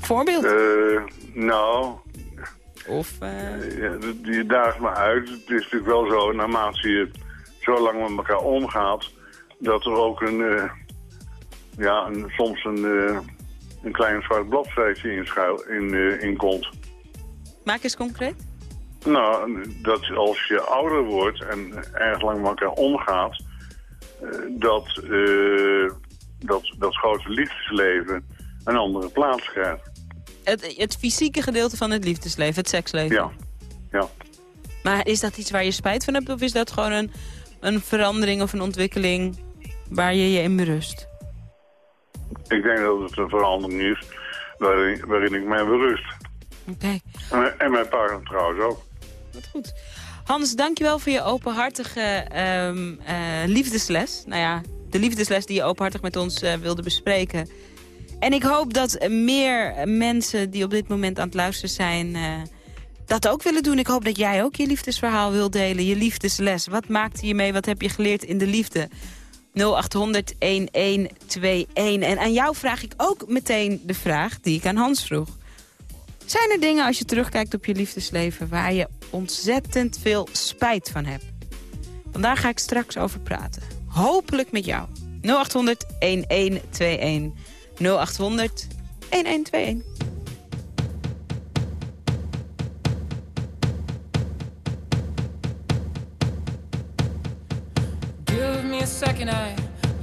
Speaker 3: Voorbeeld?
Speaker 12: Eh, nou,
Speaker 3: Of... eh,
Speaker 12: ja, die- die daagt me uit. Het is natuurlijk wel zo, naarmate je zo lang met elkaar omgaat... dat er ook een, eh, ja, een, soms een, eh, een klein zwart bladzijtje in, schuil, in, eh, in komt.
Speaker 3: Maak eens concreet.
Speaker 12: Nou, dat als je ouder wordt en erg lang met elkaar omgaat... eh, dat, eh, dat dat grote liefdesleven een andere plaats krijgt.
Speaker 3: Het, het fysieke gedeelte van het liefdesleven, het seksleven.
Speaker 12: Ja, ja.
Speaker 3: Maar is dat iets waar je spijt van hebt? Of is dat gewoon een, een verandering of een ontwikkeling waar je je in berust?
Speaker 12: Ik denk dat het een verandering is waarin, waarin ik mij berust.
Speaker 3: Oké,
Speaker 12: En, en mijn partner trouwens ook.
Speaker 3: wat goed. Hans, dankjewel voor je openhartige ehm, eh, liefdesles. Nou ja, de liefdesles die je openhartig met ons eh, wilde bespreken. En ik hoop dat meer mensen die op dit moment aan het luisteren zijn... eh, dat ook willen doen. Ik hoop dat jij ook je liefdesverhaal wilt delen, je liefdesles. Wat maakte je mee, wat heb je geleerd in de liefde? 0800 1121. En aan jou vraag ik ook meteen de vraag die ik aan Hans vroeg. Zijn er dingen als je terugkijkt op je liefdesleven... waar je ontzettend veel spijt van hebt? Vandaar ga ik straks over praten. Hopelijk met jou. 0800 1121. 0800 1121.
Speaker 9: Give me a second, I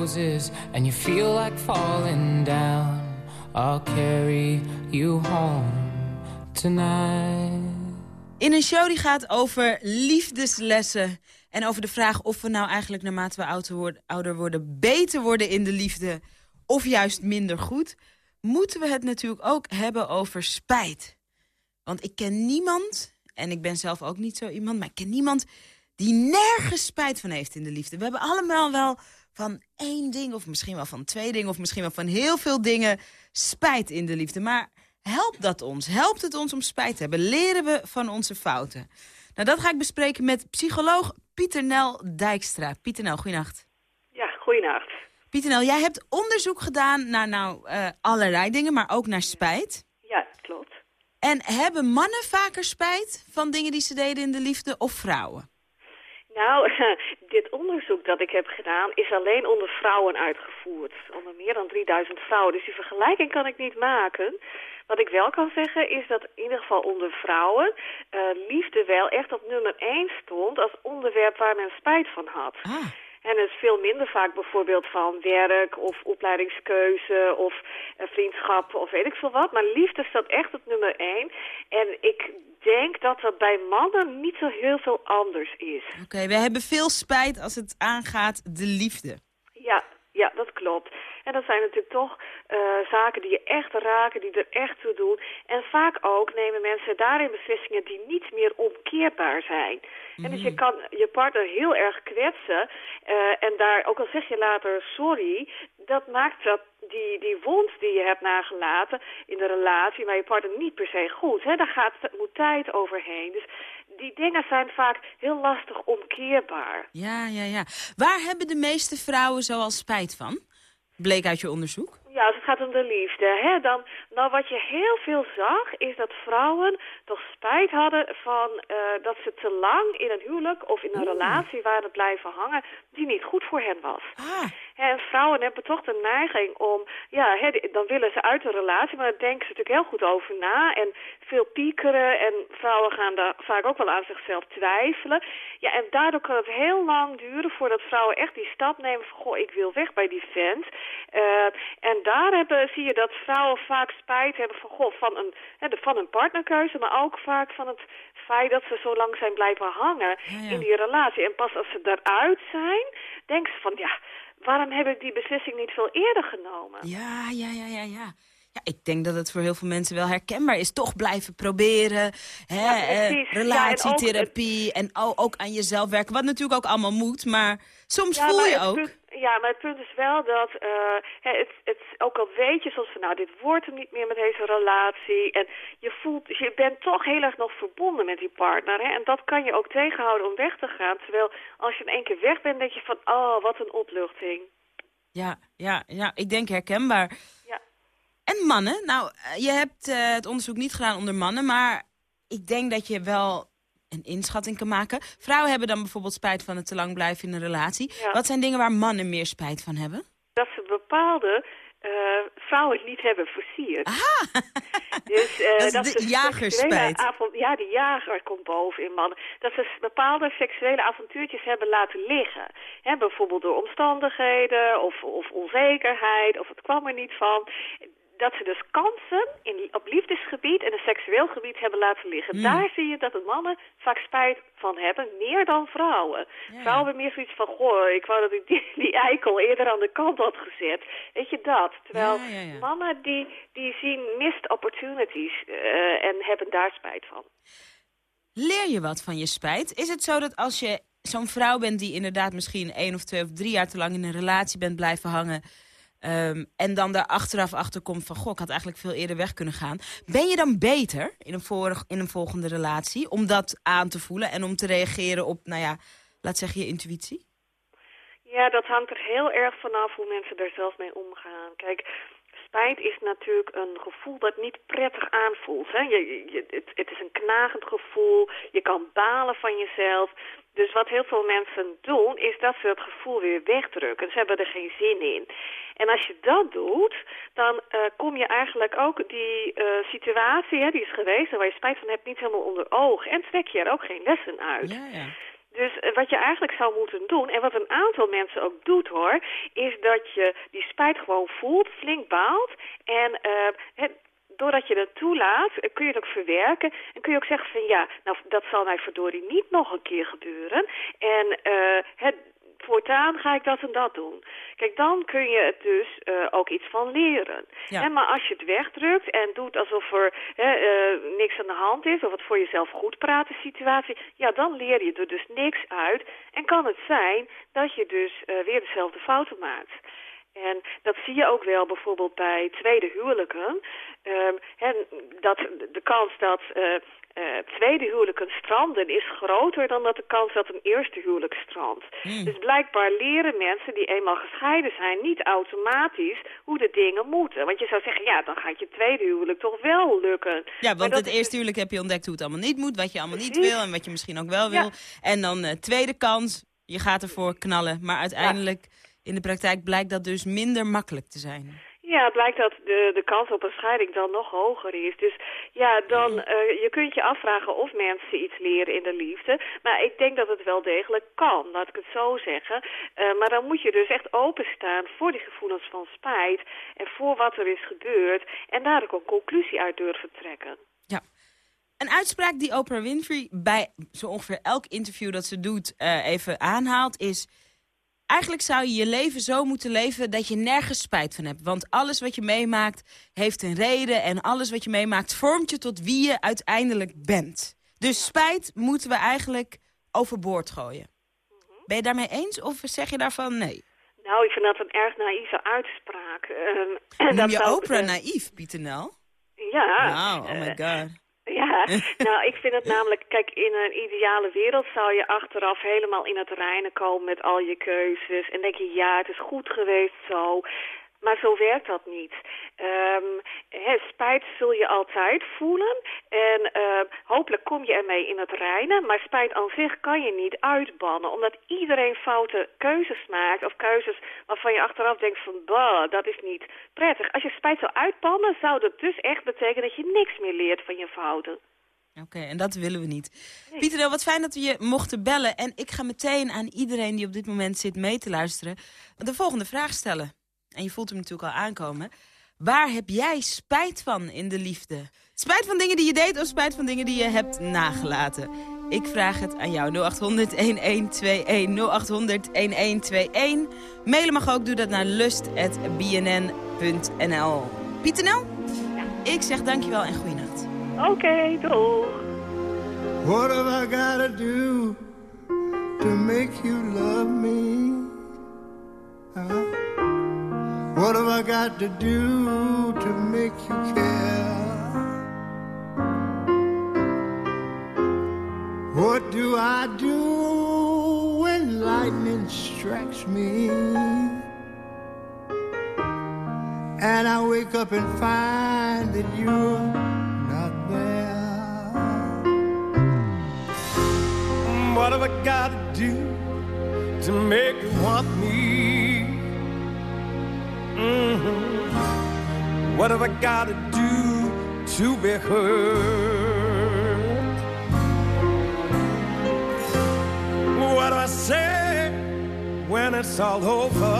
Speaker 9: Bar closes and you feel like falling down, I'll carry you home tonight.
Speaker 3: In een show die gaat over liefdeslessen. En over de vraag of we nou eigenlijk naarmate we ouder worden... beter worden in de liefde of juist minder goed... moeten we het natuurlijk ook hebben over spijt. Want ik ken niemand, en ik ben zelf ook niet zo iemand... maar ik ken niemand die nergens spijt van heeft in de liefde. We hebben allemaal wel van één ding, of misschien wel van twee dingen... of misschien wel van heel veel dingen spijt in de liefde. Maar helpt dat ons? Helpt het ons om spijt te hebben? Leren we van onze fouten? Nou, dat ga ik bespreken met psycholoog Pieter Nel Dijkstra. Pieter Nel, goeienacht.
Speaker 13: Ja, goeienacht.
Speaker 3: Pieter Nel, jij hebt onderzoek gedaan naar nou, eh, allerlei dingen, maar ook naar spijt.
Speaker 13: Ja, klopt.
Speaker 3: En hebben mannen vaker spijt van dingen die ze deden in de liefde of vrouwen?
Speaker 13: Nou, dit onderzoek dat ik heb gedaan is alleen onder vrouwen uitgevoerd. Onder meer dan 3000 vrouwen. Dus die vergelijking kan ik niet maken. Wat ik wel kan zeggen is dat in ieder geval onder vrouwen uh, liefde wel echt op nummer 1 stond als onderwerp waar men spijt van had.
Speaker 3: Ah.
Speaker 13: En het is veel minder vaak bijvoorbeeld van werk of opleidingskeuze of uh, vriendschap of weet ik veel wat. Maar liefde staat echt op nummer 1. En ik denk dat dat bij mannen niet zo heel veel anders is.
Speaker 3: Oké, we hebben veel spijt als het aangaat de liefde.
Speaker 13: Ja, ja, dat klopt. En dat zijn natuurlijk toch uh, zaken die je echt raken, die er echt toe doen. En vaak ook nemen mensen daarin beslissingen die niet meer omkeerbaar zijn. En dus je kan je partner heel erg kwetsen. Uh, en daar, ook al zeg je later sorry, dat maakt dat die, die wond die je hebt nagelaten in de relatie met je partner niet per se goed. Hè? Daar gaat, moet tijd overheen. Dus die dingen zijn vaak heel lastig omkeerbaar.
Speaker 3: Ja, ja, ja. Waar hebben de meeste vrouwen zoal spijt van? Bleek uit je onderzoek?
Speaker 13: Ja, als het gaat om de liefde. Hè, dan, nou, wat je heel veel zag, is dat vrouwen toch spijt hadden van uh, dat ze te lang in een huwelijk of in een relatie waren blijven hangen die niet goed voor hen was.
Speaker 3: Ah.
Speaker 13: En vrouwen hebben toch de neiging om, ja, hè, dan willen ze uit een relatie, maar daar denken ze natuurlijk heel goed over na en veel piekeren en vrouwen gaan daar vaak ook wel aan zichzelf twijfelen. Ja, en daardoor kan het heel lang duren voordat vrouwen echt die stap nemen van, goh, ik wil weg bij die vent. Uh, en daar hebben, zie je dat vrouwen vaak spijt hebben van, goh, van, een, hè, van een partnerkeuze, maar ook vaak van het feit dat ze zo lang zijn blijven hangen
Speaker 3: ja, ja.
Speaker 13: in die relatie. En pas als ze eruit zijn, denken ze van, ja, waarom heb ik die beslissing niet veel eerder genomen?
Speaker 3: Ja, ja, ja, ja, ja. Ja, ik denk dat het voor heel veel mensen wel herkenbaar is. Toch blijven proberen. Hè,
Speaker 13: Ja,
Speaker 3: eh,
Speaker 13: Ja,
Speaker 3: relatietherapie en ook, ook aan jezelf werken. Wat natuurlijk ook allemaal moet, maar soms voel
Speaker 13: maar
Speaker 3: je ook.
Speaker 13: Ja, maar het punt is wel dat eh, het, het, ook al weet je soms van nou, dit wordt hem niet meer met deze relatie. En je voelt, je bent toch heel erg nog verbonden met die partner. Hè, en dat kan je ook tegenhouden om weg te gaan. Terwijl als je in één keer weg bent, denk je van oh, wat een opluchting.
Speaker 3: Ja, ja, ja, ik denk herkenbaar.
Speaker 13: Ja.
Speaker 3: En mannen? Nou, eh, je hebt eh, het onderzoek niet gedaan onder mannen, maar ik denk dat je wel een inschatting kan maken. Vrouwen hebben dan bijvoorbeeld spijt van het te lang blijven in een relatie.
Speaker 13: Ja.
Speaker 3: Wat zijn dingen waar mannen meer spijt van hebben?
Speaker 13: Dat ze bepaalde eh, vrouwen niet hebben versierd. Dus, eh,
Speaker 3: Dat is de jagerspijt.
Speaker 13: ja, die jager komt boven in mannen. Dat ze bepaalde seksuele avontuurtjes hebben laten liggen. Hè, bijvoorbeeld door omstandigheden of, of onzekerheid, of het kwam er niet van. Dat ze dus kansen in, op liefdesgebied en een seksueel gebied hebben laten liggen.
Speaker 3: Hmm.
Speaker 13: Daar zie je dat de mannen vaak spijt van hebben, meer dan vrouwen. Vrouwen hebben meer zoiets van, goh, ik wou dat ik die, die eikel eerder aan de kant had gezet. Weet je dat? Terwijl
Speaker 3: Ja, ja, ja.
Speaker 13: mannen die, die zien missed opportunities eh, en hebben daar spijt van.
Speaker 3: Leer je wat van je spijt? Is het zo dat als je zo'n vrouw bent die inderdaad misschien één of twee of drie jaar te lang in een relatie bent blijven hangen... ehm, en dan daar achteraf achter komt van, goh, ik had eigenlijk veel eerder weg kunnen gaan. Ben je dan beter in een, in een volgende relatie om dat aan te voelen en om te reageren op, nou ja, laat zeggen je intuïtie?
Speaker 13: Ja, dat hangt er heel erg vanaf hoe mensen daar zelf mee omgaan. Kijk, spijt is natuurlijk een gevoel dat niet prettig aanvoelt. Hè? Je, je, het, het is een knagend gevoel, je kan balen van jezelf. Dus wat heel veel mensen doen, is dat ze het gevoel weer wegdrukken. Ze hebben er geen zin in. En als je dat doet, dan eh, kom je eigenlijk ook die eh, situatie hè, die is geweest... en waar je spijt van hebt, niet helemaal onder ogen. En trek je er ook geen lessen uit.
Speaker 3: Ja, ja.
Speaker 13: Dus eh, wat je eigenlijk zou moeten doen, en wat een aantal mensen ook doet hoor, is dat je die spijt gewoon voelt, flink baalt. En eh, het, doordat je dat toelaat, eh, kun je het ook verwerken. En kun je ook zeggen van ja, nou dat zal mij verdorie niet nog een keer gebeuren. En eh, het, voortaan ga ik dat en dat doen. Kijk, dan kun je het dus eh, ook iets van leren.
Speaker 3: Ja.
Speaker 13: Maar als je het wegdrukt en doet alsof er hè, eh, niks aan de hand is... of het voor jezelf goed praat, de situatie... ja, dan leer je er dus niks uit. En kan het zijn dat je dus weer dezelfde fouten maakt. En dat zie je ook wel bijvoorbeeld bij tweede huwelijken. Ehm, en dat de kans dat eh, eh, tweede huwelijken stranden is groter dan dat de kans dat een eerste huwelijk strandt. Dus blijkbaar leren mensen die eenmaal gescheiden zijn niet automatisch hoe de dingen moeten. Want je zou zeggen, ja, dan gaat je tweede huwelijk toch wel lukken.
Speaker 3: Ja, want het eerste huwelijk heb je ontdekt hoe het allemaal niet moet, wat je allemaal niet wil en wat je misschien ook wel
Speaker 13: Ja.
Speaker 3: wil. En dan eh, tweede kans, je gaat ervoor knallen. Maar uiteindelijk, in de praktijk blijkt dat dus minder makkelijk te zijn.
Speaker 13: Ja, het blijkt dat de, de kans op een scheiding dan nog hoger is. Dus ja, dan, eh, je kunt je afvragen of mensen iets leren in de liefde. Maar ik denk dat het wel degelijk kan, laat ik het zo zeggen. Eh, maar dan moet je dus echt openstaan voor die gevoelens van spijt... en voor wat er is gebeurd... en daar ook een conclusie uit durven trekken.
Speaker 3: Ja. Een uitspraak die Oprah Winfrey bij zo ongeveer elk interview dat ze doet eh, even aanhaalt is... Eigenlijk zou je je leven zo moeten leven dat je nergens spijt van hebt. Want alles wat je meemaakt heeft een reden en alles wat je meemaakt vormt je tot wie je uiteindelijk bent. Dus spijt moeten we eigenlijk overboord gooien. Ben je daarmee eens of zeg je daarvan nee?
Speaker 13: Nou, ik vind dat een erg naïeve uitspraak. Ehm,
Speaker 3: Noem
Speaker 13: dat
Speaker 3: je Oprah naïef, Pieter Nel?
Speaker 13: Ja.
Speaker 3: Wow, oh my
Speaker 13: eh,
Speaker 3: god.
Speaker 13: Ja, nou, ik vind het namelijk, kijk, in een ideale wereld zou je achteraf helemaal in het reinen komen met al je keuzes. En denk je, ja, het is goed geweest zo. Maar zo werkt dat niet. Hè, spijt zul je altijd voelen. En ehm, hopelijk kom je ermee in het reinen. Maar spijt aan zich kan je niet uitbannen. Omdat iedereen foute keuzes maakt. Of keuzes waarvan je achteraf denkt van... Bah, dat is niet prettig. Als je spijt zou uitbannen, zou dat dus echt betekenen... dat je niks meer leert van je fouten.
Speaker 3: Oké, en dat willen we niet. Pieter, Nel, wat fijn dat we je mochten bellen. En ik ga meteen aan iedereen die op dit moment zit mee te luisteren... de volgende vraag stellen. En je voelt hem natuurlijk al aankomen. Waar heb jij spijt van in de liefde? Spijt van dingen die je deed of spijt van dingen die je hebt nagelaten? Ik vraag het aan jou. 0800-1121, 0800-1121. Mailen mag ook, doe dat naar lust.bnn.nl. Pieter Nel? Ik zeg dankjewel en goeienacht.
Speaker 13: Oké, doeg.
Speaker 14: What have I gotta do to make you love me? Huh? What have I got to do to make you care? What do I do when lightning strikes me? And I wake up and find that you're not there. What have I got to do to make you want me? Mhm. What have I got to do to be heard? What do I say when it's all over?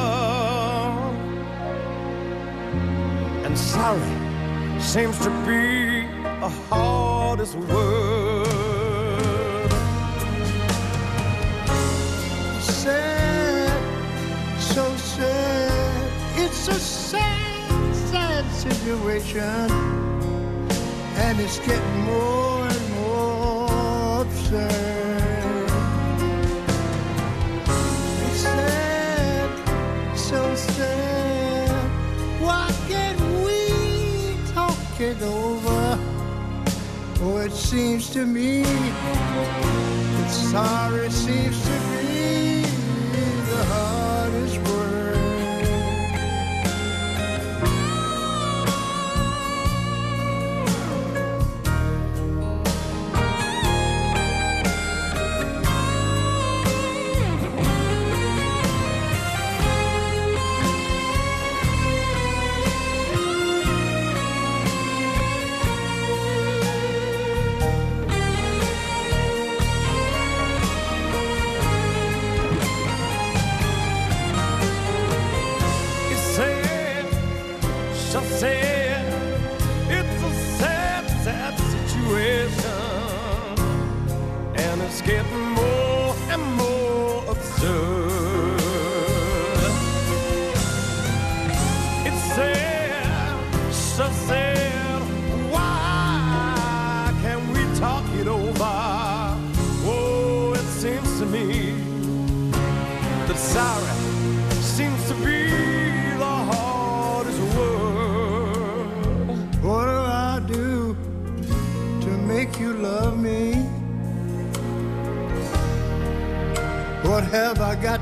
Speaker 14: And sorry seems to be the hardest word. It's a sad, sad situation. And it's getting more and more absurd. It's sad, so sad. Why can't we talk it over? Oh, it seems to me that sorry seems to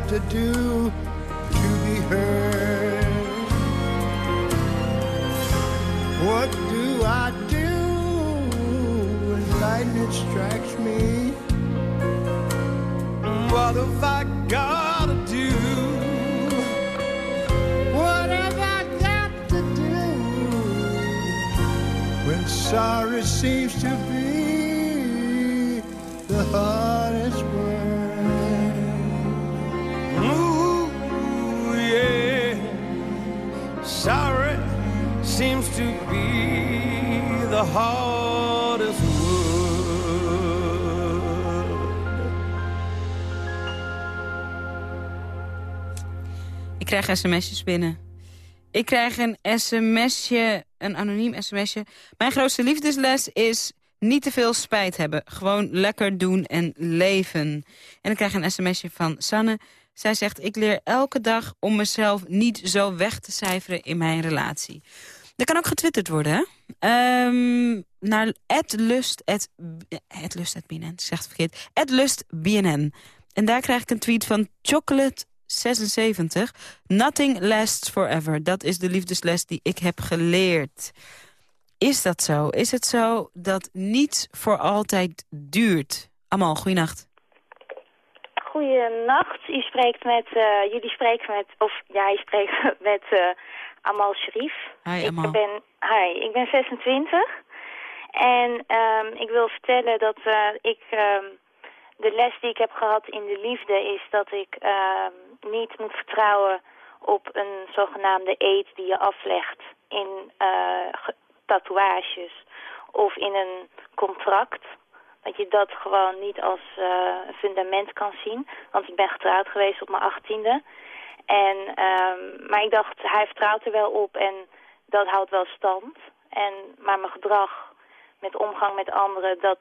Speaker 14: to do
Speaker 3: krijg sms'jes binnen. Ik krijg een sms'je, een anoniem sms'je. Mijn grootste liefdesles is niet te veel spijt hebben. Gewoon lekker doen en leven. En ik krijg een sms'je van Sanne. Zij zegt, ik leer elke dag om mezelf niet zo weg te cijferen in mijn relatie. Er kan ook getwitterd worden? Ehm, naar lust, lust.bnn, zegt het verkeerd. lustbnn. En daar krijg ik een tweet van Chocolate 76. Nothing lasts forever. Dat is de liefdesles die ik heb geleerd. Is dat zo? Is het zo dat niets voor altijd duurt? Amal, goeienacht.
Speaker 15: Goeienacht. U spreekt met, eh, jullie spreken met, of jij spreekt met uh, Amal Sharif.
Speaker 3: Hi,
Speaker 15: ik
Speaker 3: Amal.
Speaker 15: Ben, hi, ik ben 26. En um, ik wil vertellen dat uh, ik, um, de les die ik heb gehad in de liefde is dat ik um, niet moet vertrouwen op een zogenaamde eed die je aflegt in tatoeages of in een contract. Dat je dat gewoon niet als uh, fundament kan zien. Want ik ben getrouwd geweest op mijn achttiende. En, um, maar ik dacht, hij vertrouwt er wel op en dat houdt wel stand. En, maar mijn gedrag met omgang met anderen, dat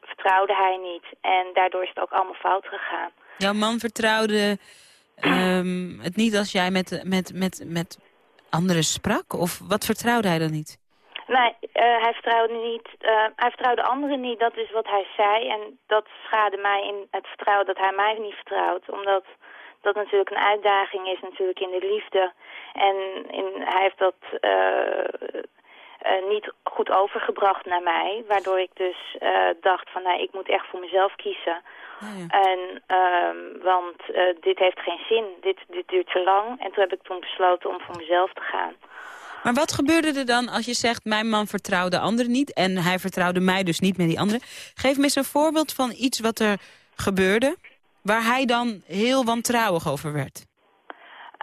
Speaker 15: vertrouwde hij niet. En daardoor is het ook allemaal fout gegaan.
Speaker 3: Jouw man vertrouwde um, het niet als jij met, met, met, met anderen sprak? Of wat vertrouwde hij dan niet?
Speaker 15: Nee, uh, hij vertrouwde niet. Uh, hij vertrouwde anderen niet, dat is wat hij zei. En dat schade mij in het vertrouwen dat hij mij niet vertrouwt. Omdat dat natuurlijk een uitdaging is natuurlijk in de liefde. En in, hij heeft dat uh, niet goed overgebracht naar mij. Waardoor ik dus dacht van, nou, ik moet echt voor mezelf kiezen.
Speaker 3: Oh ja.
Speaker 15: En, um, want dit heeft geen zin. Dit, dit duurt te lang. En toen heb ik toen besloten om voor mezelf te gaan.
Speaker 3: Maar wat gebeurde er dan als je zegt... mijn man vertrouwde anderen niet en hij vertrouwde mij dus niet met die anderen? Geef me eens een voorbeeld van iets wat er gebeurde... waar hij dan heel wantrouwig over werd.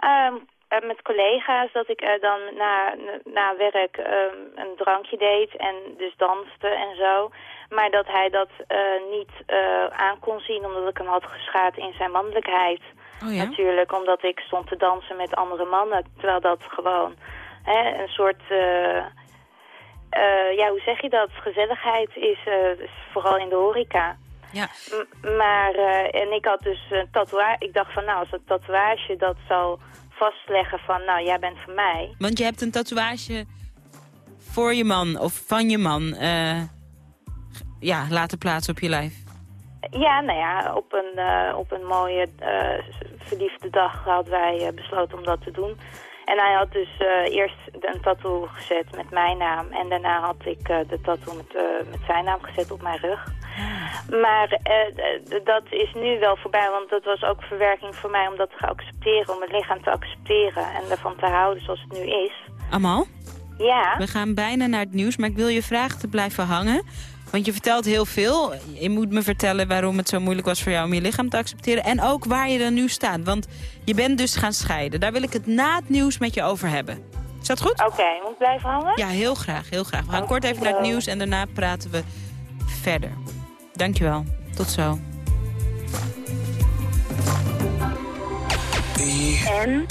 Speaker 15: Um, met collega's, dat ik dan na, na werk um, een drankje deed en dus danste en zo. Maar dat hij dat uh, niet uh, aan kon zien omdat ik hem had geschaad in zijn mannelijkheid.
Speaker 3: Oh ja?
Speaker 15: Natuurlijk, omdat ik stond te dansen met andere mannen. Terwijl dat gewoon hè, een soort... Uh, ja, hoe zeg je dat? Gezelligheid is, uh, vooral in de horeca.
Speaker 3: Ja.
Speaker 15: M maar, en ik had dus een tatoeage. Ik dacht van, nou, als dat tatoeage dat zal vastleggen van, nou, jij bent van mij.
Speaker 3: Want je hebt een tatoeage voor je man of van je man uh, ja, laten plaatsen op je lijf.
Speaker 15: Ja, nou ja, op een, uh, op een mooie uh, verliefde dag hadden wij besloten om dat te doen. En hij had dus uh, eerst een tattoo gezet met mijn naam. En daarna had ik uh, de tattoo met, uh, met zijn naam gezet op mijn rug. Maar dat is nu wel voorbij, want dat was ook verwerking voor mij om dat te accepteren. Om het lichaam te accepteren en ervan te houden zoals het nu is.
Speaker 3: Amal?
Speaker 15: Ja?
Speaker 3: We gaan bijna naar het nieuws, maar ik wil je vragen te blijven hangen. Want je vertelt heel veel. Je moet me vertellen waarom het zo moeilijk was voor jou om je lichaam te accepteren. En ook waar je dan nu staat. Want je bent dus gaan scheiden. Daar wil ik het na het nieuws met je over hebben. Is dat goed?
Speaker 15: Oké, okay, moet ik blijven hangen?
Speaker 3: Ja, heel graag, heel graag. We gaan oh, kort even naar het nieuws en daarna praten we verder. Dankjewel. Tot zo.
Speaker 15: En?